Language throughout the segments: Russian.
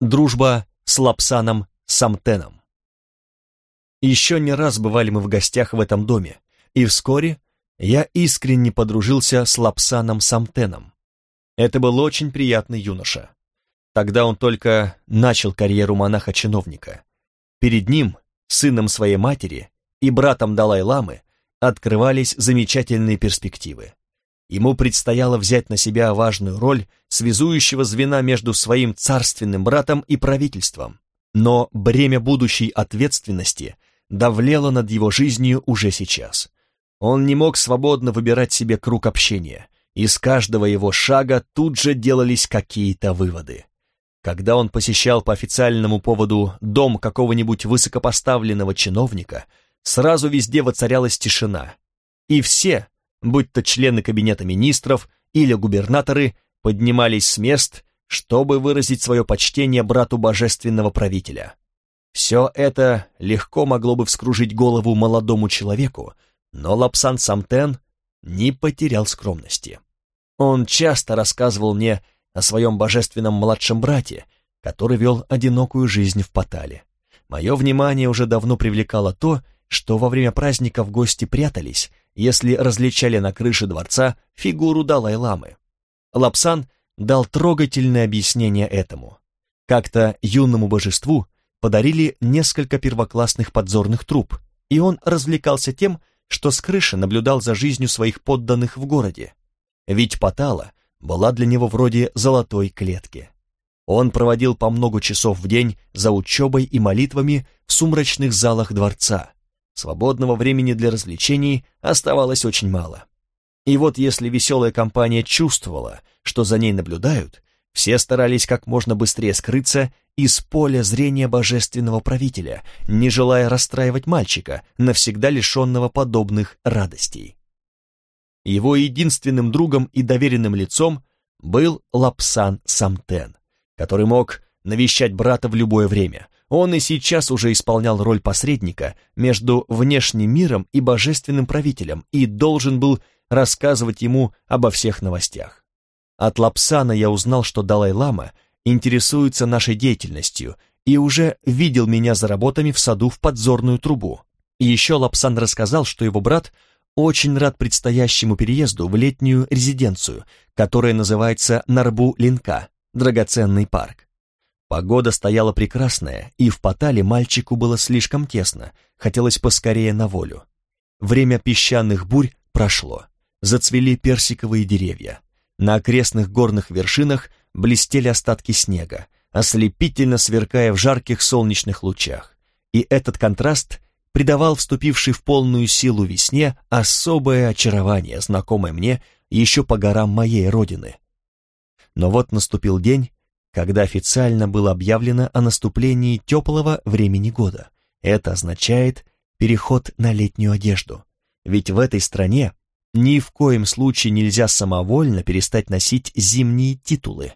Дружба с Лапсаном Самтеном. Еще не раз бывали мы в гостях в этом доме, и вскоре я искренне подружился с Лапсаном Самтеном. Это был очень приятный юноша. Тогда он только начал карьеру монаха-чиновника. Перед ним, сыном своей матери и братом Далай-ламы, открывались замечательные перспективы. Ему предстояло взять на себя важную роль связующего звена между своим царственным братом и правительством. Но бремя будущей ответственности давлело над его жизнью уже сейчас. Он не мог свободно выбирать себе круг общения, и с каждого его шага тут же делались какие-то выводы. Когда он посещал по официальному поводу дом какого-нибудь высокопоставленного чиновника, сразу везде воцарялась тишина, и все, будь то члены кабинета министров или губернаторы, поднимались с мест, чтобы выразить свое почтение брату божественного правителя. Все это легко могло бы вскружить голову молодому человеку, но Лапсан Самтен не потерял скромности. Он часто рассказывал мне о своем божественном младшем брате, который вел одинокую жизнь в Патале. Мое внимание уже давно привлекало то, что во время праздников гости прятались, если различали на крыше дворца фигуру Далай-ламы. Лапсан дал трогательное объяснение этому. Как-то юному божеству подарили несколько первоклассных подзорных труб, и он развлекался тем, что с крыши наблюдал за жизнью своих подданных в городе. Ведь Патала была для него вроде золотой клетки. Он проводил по много часов в день за учебой и молитвами в сумрачных залах дворца, Свободного времени для развлечений оставалось очень мало. И вот если веселая компания чувствовала, что за ней наблюдают, все старались как можно быстрее скрыться из поля зрения божественного правителя, не желая расстраивать мальчика, навсегда лишенного подобных радостей. Его единственным другом и доверенным лицом был Лапсан Самтен, который мог навещать брата в любое время, он и сейчас уже исполнял роль посредника между внешним миром и божественным правителем и должен был рассказывать ему обо всех новостях. От Лапсана я узнал, что Далай-лама интересуется нашей деятельностью и уже видел меня за работами в саду в подзорную трубу. И еще Лапсан рассказал, что его брат очень рад предстоящему переезду в летнюю резиденцию, которая называется Нарбу-Линка, драгоценный парк. Погода стояла прекрасная, и в Патале мальчику было слишком тесно, хотелось поскорее на волю. Время песчаных бурь прошло, зацвели персиковые деревья. На окрестных горных вершинах блестели остатки снега, ослепительно сверкая в жарких солнечных лучах. И этот контраст придавал вступившей в полную силу весне особое очарование, знакомое мне еще по горам моей родины. Но вот наступил день, когда официально было объявлено о наступлении теплого времени года. Это означает переход на летнюю одежду. Ведь в этой стране ни в коем случае нельзя самовольно перестать носить зимние титулы.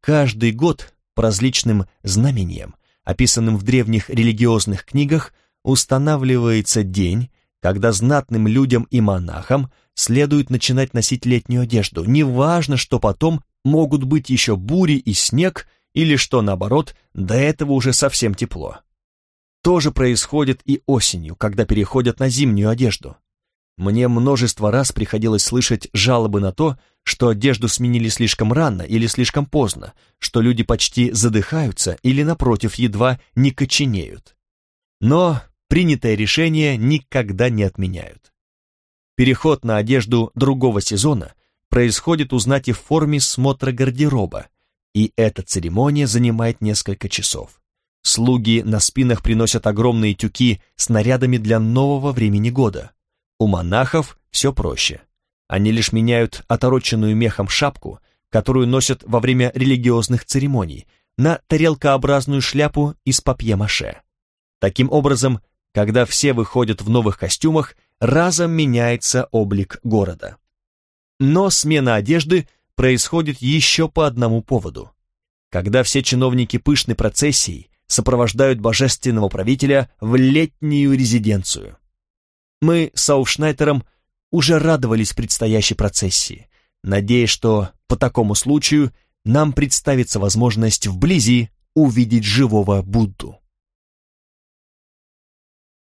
Каждый год по различным знамениям, описанным в древних религиозных книгах, устанавливается день, когда знатным людям и монахам следует начинать носить летнюю одежду, неважно, что потом могут быть еще бури и снег, или что наоборот, до этого уже совсем тепло. То же происходит и осенью, когда переходят на зимнюю одежду. Мне множество раз приходилось слышать жалобы на то, что одежду сменили слишком рано или слишком поздно, что люди почти задыхаются или, напротив, едва не коченеют. Но принятое решение никогда не отменяют. Переход на одежду другого сезона происходит у знати в форме смотра гардероба, и эта церемония занимает несколько часов. Слуги на спинах приносят огромные тюки с нарядами для нового времени года. У монахов все проще. Они лишь меняют отороченную мехом шапку, которую носят во время религиозных церемоний, на тарелкообразную шляпу из папье-маше. Таким образом, когда все выходят в новых костюмах, разом меняется облик города. Но смена одежды происходит еще по одному поводу. Когда все чиновники пышной процессией сопровождают божественного правителя в летнюю резиденцию. Мы с Ауфшнайтером уже радовались предстоящей процессии, надеясь, что по такому случаю нам представится возможность вблизи увидеть живого Будду.